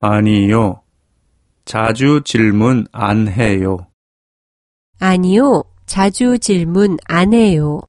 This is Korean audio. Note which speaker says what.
Speaker 1: 아니요. 자주 질문 안 해요.
Speaker 2: 아니요, 자주 질문 안 해요.